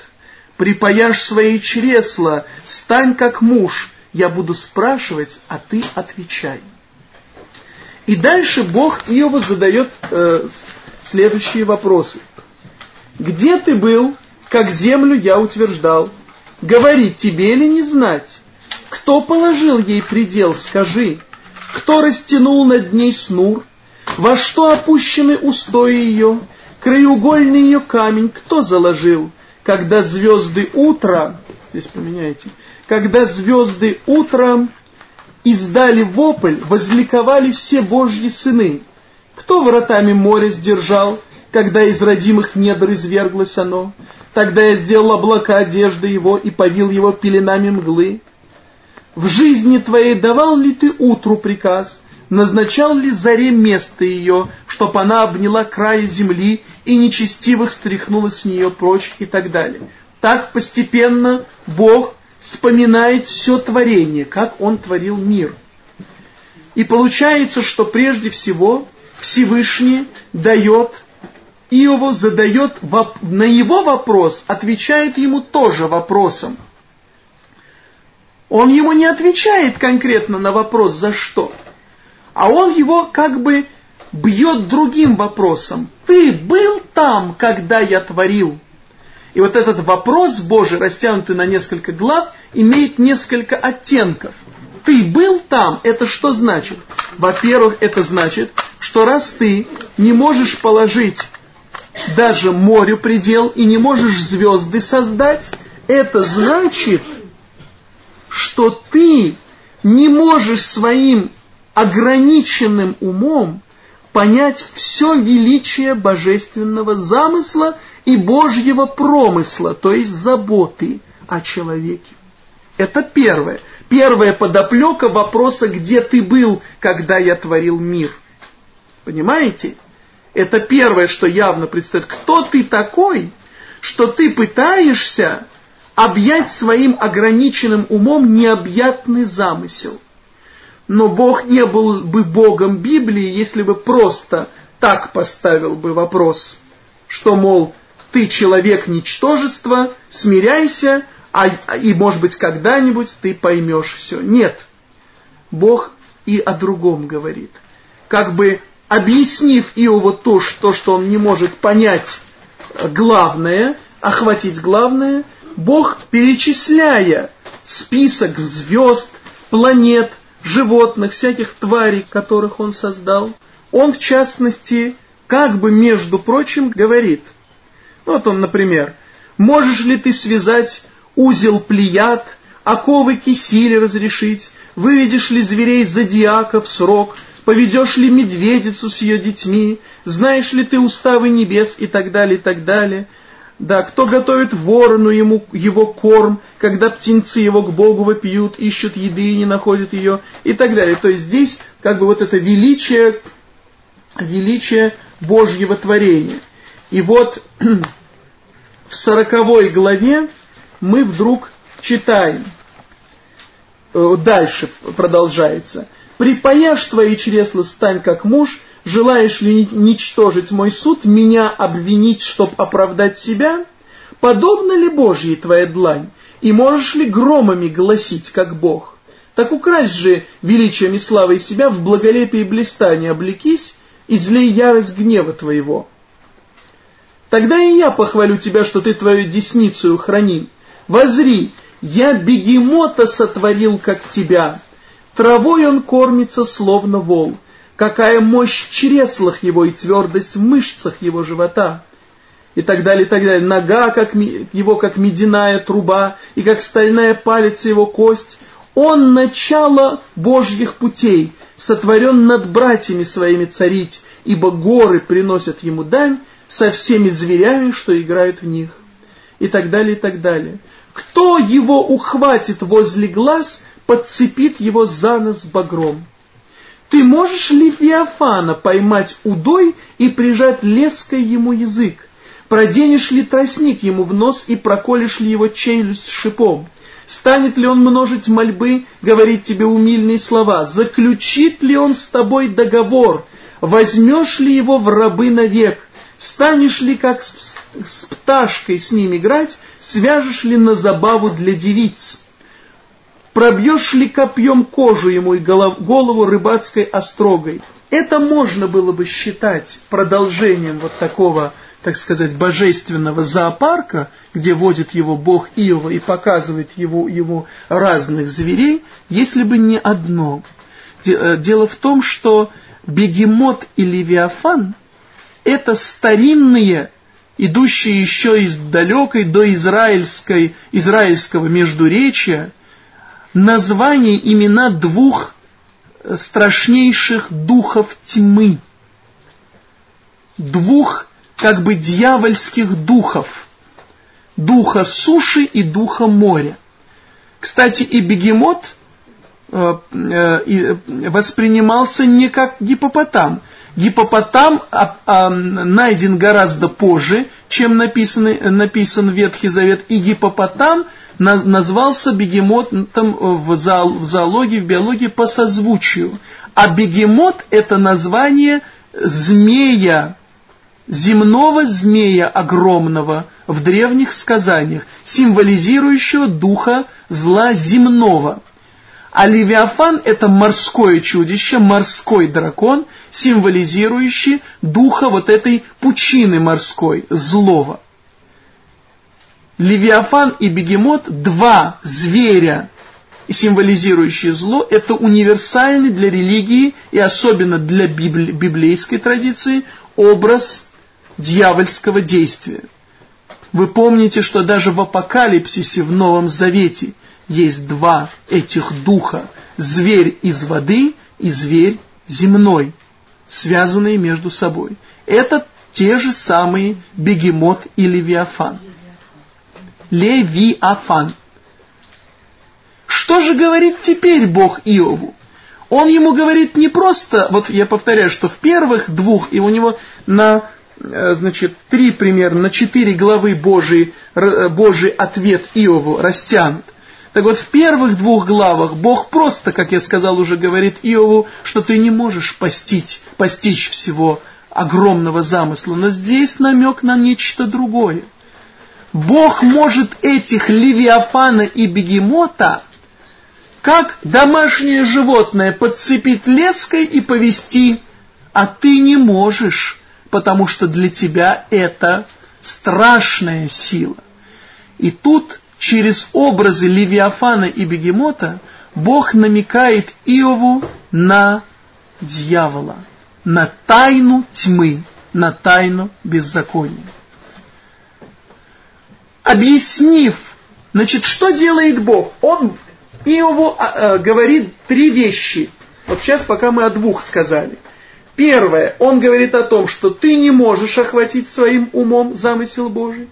Припаяшь свои чресла, стань как муж, я буду спрашивать, а ты отвечай. И дальше Бог Иова задает э, следующие вопросы. Где ты был, как землю я утверждал? Говори, тебе ли не знать? Кто положил ей предел, скажи? Кто растянул над ней снур? Во что опущены устои ее? Краеугольный ее камень кто заложил? Когда звезды утра, здесь поменяйте, когда звезды утром издали вопль, возликовали все Божьи сыны. Кто вратами моря сдержал, когда из родимых недр изверглось оно? Тогда я сделал облака одежды его и повил его пеленами мглы. В жизни твоей давал ли ты утру приказ, назначал ли заре место ее, чтоб она обняла край земли и нечестивых стряхнула с нее прочь и так далее. Так постепенно Бог вспоминает все творение, как Он творил мир. И получается, что прежде всего Всевышний дает Иову, задает на его вопрос, отвечает ему тоже вопросом. Он ему не отвечает конкретно на вопрос «за что?», а он его как бы бьет другим вопросом. Ты был там, когда я творил? И вот этот вопрос Божий, растянутый на несколько глав, имеет несколько оттенков. Ты был там, это что значит? Во-первых, это значит, что раз ты не можешь положить даже морю предел и не можешь звезды создать, это значит, что ты не можешь своим ограниченным умом понять все величие божественного замысла и Божьего промысла, то есть заботы о человеке. Это первое. Первая подоплека вопроса, где ты был, когда я творил мир. Понимаете? Это первое, что явно предстоит. Кто ты такой, что ты пытаешься объять своим ограниченным умом необъятный замысел? Но Бог не был бы Богом Библии, если бы просто так поставил бы вопрос, что, мол, ты человек ничтожества, смиряйся, а, и, может быть, когда-нибудь ты поймешь все. Нет. Бог и о другом говорит. Как бы объяснив Иову то, что, что он не может понять главное, охватить главное, Бог, перечисляя список звезд, планет, животных, всяких тварей, которых он создал, он, в частности, как бы, между прочим, говорит. Вот он, например, «Можешь ли ты связать узел плеяд, оковы кисили разрешить, выведешь ли зверей зодиака в срок, поведешь ли медведицу с ее детьми, знаешь ли ты уставы небес? И так далее, и так далее. Да, кто готовит ворону ему его корм, когда птенцы его к Богу вопьют, ищут еды и не находят ее, и так далее. То есть здесь как бы вот это величие, величие Божьего творения. И вот в сороковой главе мы вдруг читаем, э, дальше продолжается, «Припаяшь твои чресла, стань как муж, желаешь ли ничтожить мой суд, меня обвинить, чтоб оправдать себя? Подобна ли Божьей твоя длань, и можешь ли громами гласить, как Бог? Так украсть же величием и славой себя в благолепии и блистании облекись, излей ярость гнева твоего. Тогда и я похвалю тебя, что ты твою десницу хранил. Возри, я бегемота сотворил, как тебя. Травой он кормится, словно вол. Какая мощь в чреслах его и твердость в мышцах его живота. И так далее, и так далее. Нога как, его, как медяная труба, и как стальная палец его кость. Он начало Божьих путей, сотворен над братьями своими царить, ибо горы приносят ему дань со всеми зверями, что играют в них. И так далее, и так далее. Кто его ухватит возле глаз, подцепит его за нос багром. Ты можешь ли Феофана поймать удой и прижать леской ему язык? Проденешь ли тростник ему в нос и проколешь ли его челюсть шипом? Станет ли он множить мольбы, говорить тебе умильные слова? Заключит ли он с тобой договор? Возьмешь ли его в рабы навек? Станешь ли, как с, с пташкой с ним играть? Свяжешь ли на забаву для девиц? Пробьешь ли копьем кожу ему и голову рыбацкой острогой? Это можно было бы считать продолжением вот такого так сказать, божественного зоопарка, где водит его бог Иова и показывает его, ему разных зверей, если бы не одно. Э, дело в том, что бегемот и левиафан – это старинные, идущие еще из далекой до израильской, израильского междуречия, названия, имена двух страшнейших духов тьмы, двух как бы дьявольских духов. Духа суши и духа моря. Кстати, и бегемот э, э, воспринимался не как гипопотам. Гипопотам а, а, найден гораздо позже, чем написан, написан Ветхий Завет, и гипопотам на, назвался бегемотом в, зоо, в зоологии, в биологии по созвучию. А бегемот это название змея, земного змея огромного в древних сказаниях, символизирующего духа зла земного. А Левиафан – это морское чудище, морской дракон, символизирующий духа вот этой пучины морской, злого. Левиафан и бегемот – два зверя, символизирующие зло, это универсальный для религии и особенно для библейской традиции образ дьявольского действия. Вы помните, что даже в Апокалипсисе в Новом Завете есть два этих духа. Зверь из воды и зверь земной, связанные между собой. Это те же самые бегемот и левиафан. Левиафан. Что же говорит теперь Бог Иову? Он ему говорит не просто, вот я повторяю, что в первых двух, и у него на Э, значит, три примерно, на четыре главы Божий, э, Божий ответ Иову растянут. Так вот, в первых двух главах Бог просто, как я сказал уже, говорит Иову, что ты не можешь постичь, постичь всего огромного замысла, но здесь намек на нечто другое. Бог может этих Левиафана и Бегемота как домашнее животное подцепить леской и повести, а ты не можешь, потому что для тебя это страшная сила. И тут через образы Левиафана и Бегемота Бог намекает Иову на дьявола, на тайну тьмы, на тайну беззакония. Объяснив, значит, что делает Бог? Он Иову а, а, говорит три вещи. Вот сейчас пока мы о двух сказали. Первое, он говорит о том, что ты не можешь охватить своим умом замысел Божий.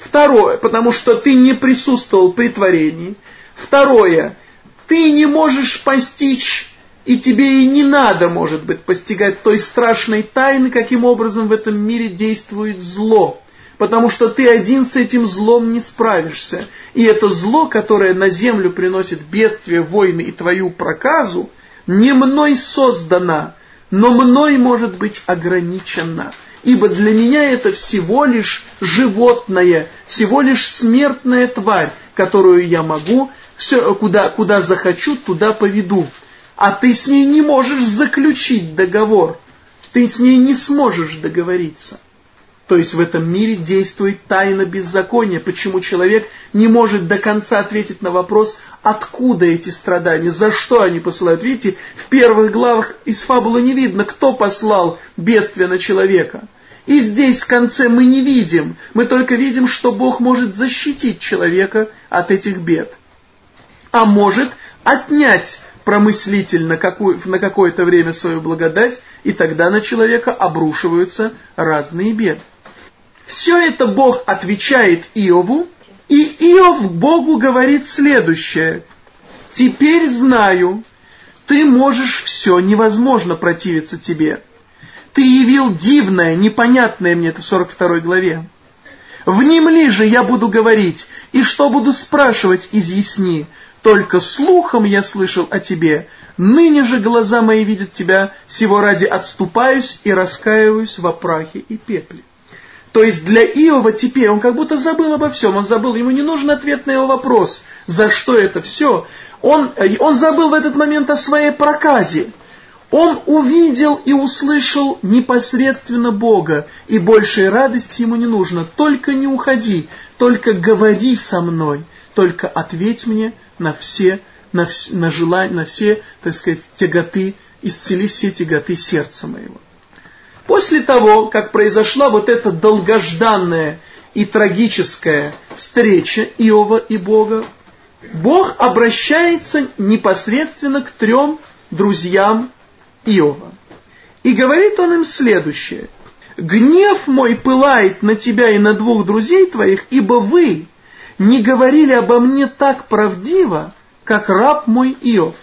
Второе, потому что ты не присутствовал при творении. Второе, ты не можешь постичь, и тебе и не надо, может быть, постигать той страшной тайны, каким образом в этом мире действует зло. Потому что ты один с этим злом не справишься. И это зло, которое на землю приносит бедствие, войны и твою проказу, не мной создано, но мной может быть ограничено ибо для меня это всего лишь животное, всего лишь смертная тварь, которую я могу, все, куда, куда захочу, туда поведу. А ты с ней не можешь заключить договор, ты с ней не сможешь договориться. То есть в этом мире действует тайна беззакония, почему человек не может до конца ответить на вопрос, откуда эти страдания, за что они посылают. Видите, в первых главах из фабулы не видно, кто послал бедствие на человека. И здесь в конце мы не видим, мы только видим, что Бог может защитить человека от этих бед. А может отнять промыслительно на какое-то время свою благодать, и тогда на человека обрушиваются разные беды. Все это Бог отвечает Иову, и Иов Богу говорит следующее. «Теперь знаю, ты можешь все, невозможно противиться тебе. Ты явил дивное, непонятное мне, это в 42 главе. Внемли же я буду говорить, и что буду спрашивать, изъясни. Только слухом я слышал о тебе, ныне же глаза мои видят тебя, сего ради отступаюсь и раскаиваюсь во прахе и пепле. То есть для Иова теперь он как будто забыл обо всем, он забыл, ему не нужен ответ на его вопрос, за что это все. Он, он забыл в этот момент о своей проказе. Он увидел и услышал непосредственно Бога, и большей радости ему не нужно. Только не уходи, только говори со мной, только ответь мне на все, на, на желания, на все, так сказать, тяготы, исцели все тяготы сердца моего. После того, как произошла вот эта долгожданная и трагическая встреча Иова и Бога, Бог обращается непосредственно к трем друзьям Иова. И говорит он им следующее. «Гнев мой пылает на тебя и на двух друзей твоих, ибо вы не говорили обо мне так правдиво, как раб мой Иов.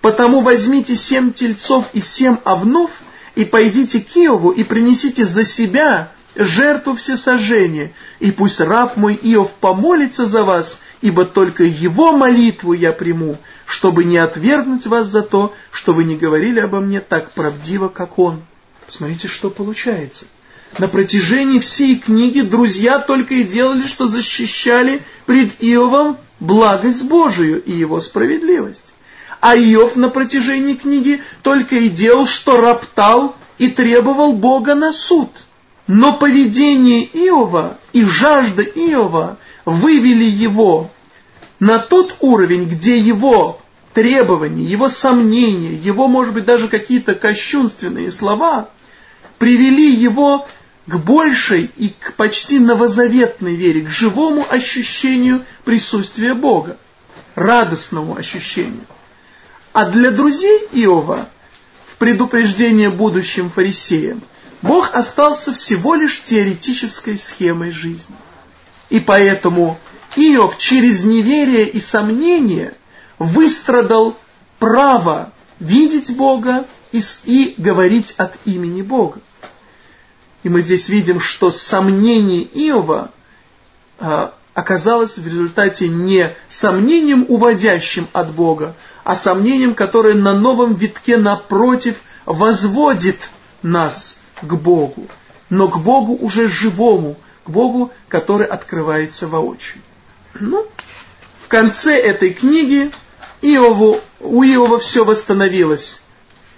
Потому возьмите семь тельцов и семь овнов – и пойдите к Иову и принесите за себя жертву всесожжения, и пусть раб мой Иов помолится за вас, ибо только его молитву я приму, чтобы не отвергнуть вас за то, что вы не говорили обо мне так правдиво, как он. Смотрите, что получается. На протяжении всей книги друзья только и делали, что защищали пред Иовом благость Божию и его справедливость. А Иов на протяжении книги только и делал, что роптал и требовал Бога на суд. Но поведение Иова и жажда Иова вывели его на тот уровень, где его требования, его сомнения, его, может быть, даже какие-то кощунственные слова привели его к большей и к почти новозаветной вере, к живому ощущению присутствия Бога, радостному ощущению. А для друзей Иова, в предупреждение будущим фарисеям, Бог остался всего лишь теоретической схемой жизни. И поэтому Иов через неверие и сомнение выстрадал право видеть Бога и, говорить от имени Бога. И мы здесь видим, что сомнение Иова а, оказалось в результате не сомнением, уводящим от Бога, а сомнением, которое на новом витке напротив возводит нас к Богу, но к Богу уже живому, к Богу, который открывается воочию. Ну, в конце этой книги Иову, у Иова все восстановилось.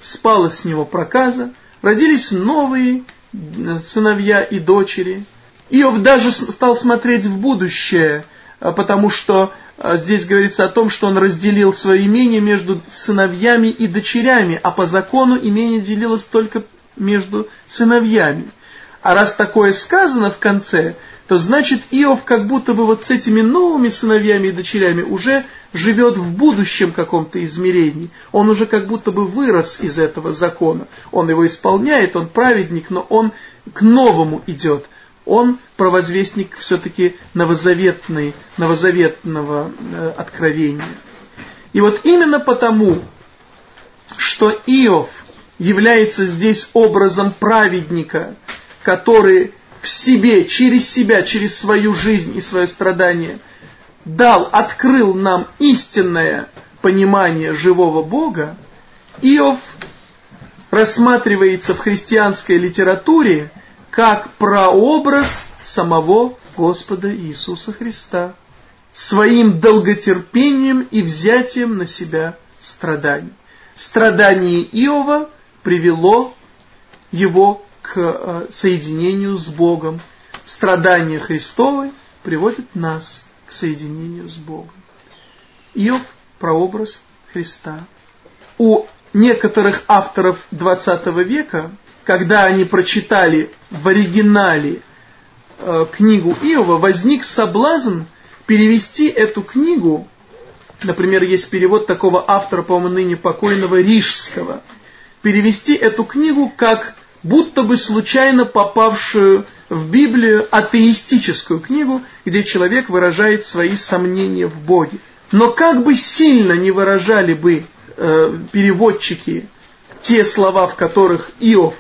Спала с него проказа, родились новые э, сыновья и дочери. Иов даже стал смотреть в будущее, потому что э, здесь говорится о том, что он разделил свое имение между сыновьями и дочерями, а по закону имение делилось только между сыновьями. А раз такое сказано в конце, то значит Иов как будто бы вот с этими новыми сыновьями и дочерями уже живет в будущем каком-то измерении. Он уже как будто бы вырос из этого закона. Он его исполняет, он праведник, но он к новому идет. Он провозвестник все-таки новозаветный, новозаветного э, откровения. И вот именно потому, что Иов является здесь образом праведника, который в себе, через себя, через свою жизнь и свое страдание дал, открыл нам истинное понимание живого Бога, Иов рассматривается в христианской литературе как прообраз самого Господа Иисуса Христа, своим долготерпением и взятием на себя страданий. Страдание Иова привело его к э, соединению с Богом. Страдания Христовы приводят нас к соединению с Богом. Иов – прообраз Христа. У некоторых авторов 20 века, когда они прочитали в оригинале э, книгу Иова, возник соблазн перевести эту книгу, например, есть перевод такого автора, по-моему, ныне покойного Рижского, перевести эту книгу как будто бы случайно попавшую в Библию атеистическую книгу, где человек выражает свои сомнения в Боге. Но как бы сильно не выражали бы э, переводчики те слова, в которых Иов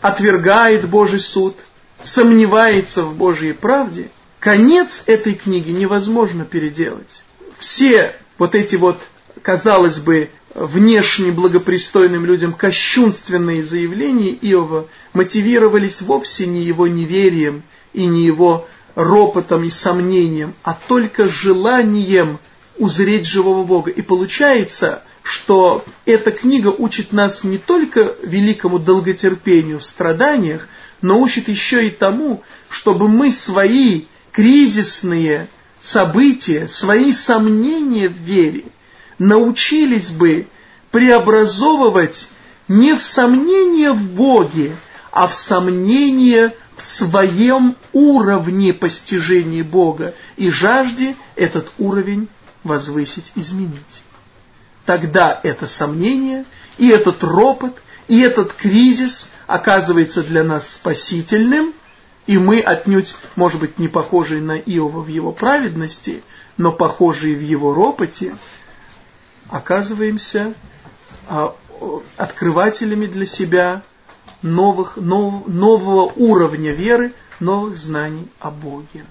отвергает Божий суд, сомневается в Божьей правде, конец этой книги невозможно переделать. Все вот эти вот, казалось бы, внешне благопристойным людям кощунственные заявления Иова мотивировались вовсе не его неверием и не его ропотом и сомнением, а только желанием узреть живого Бога. И получается, что эта книга учит нас не только великому долготерпению в страданиях, но учит еще и тому, чтобы мы свои кризисные события, свои сомнения в вере – научились бы преобразовывать не в сомнение в Боге, а в сомнение в своем уровне постижения Бога и жажде этот уровень возвысить, изменить. Тогда это сомнение и этот ропот, и этот кризис оказывается для нас спасительным, и мы отнюдь, может быть, не похожие на Иова в его праведности, но похожие в его ропоте, оказываемся а, открывателями для себя новых, нов, нового уровня веры, новых знаний о Боге.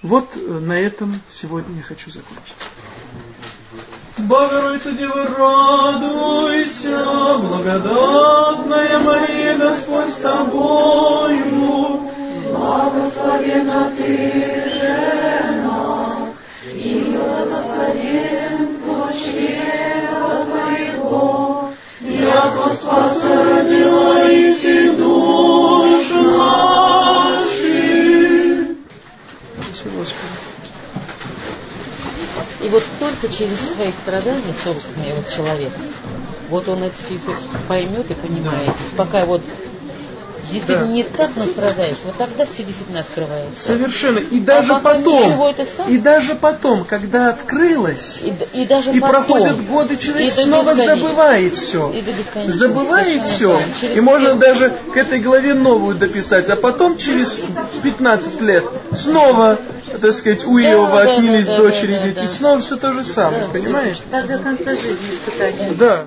Вот э, на этом сегодня я хочу закончить. Богородица Дева, радуйся, благодатная Мария, Господь с тобою.
Благословена ты, жена, и благословен чрева Твоего, яко спаса родила и душ
И вот только через свои страдания, собственные, вот человек, вот он это все поймет и понимает. Пока вот действительно да. не так настрадаешься, вот тогда все действительно открывается.
Совершенно. И даже а потом, и даже потом, когда открылось, и, и, даже и потом, проходят годы, человек снова забывает все. И забывает все. И можно даже к этой главе новую дописать, а потом через 15 лет снова так сказать, у Иова да, отнялись да, да, дочери, да, дети, да, да. снова все то же самое, да, понимаешь?
До конца жизни испытания.
Да.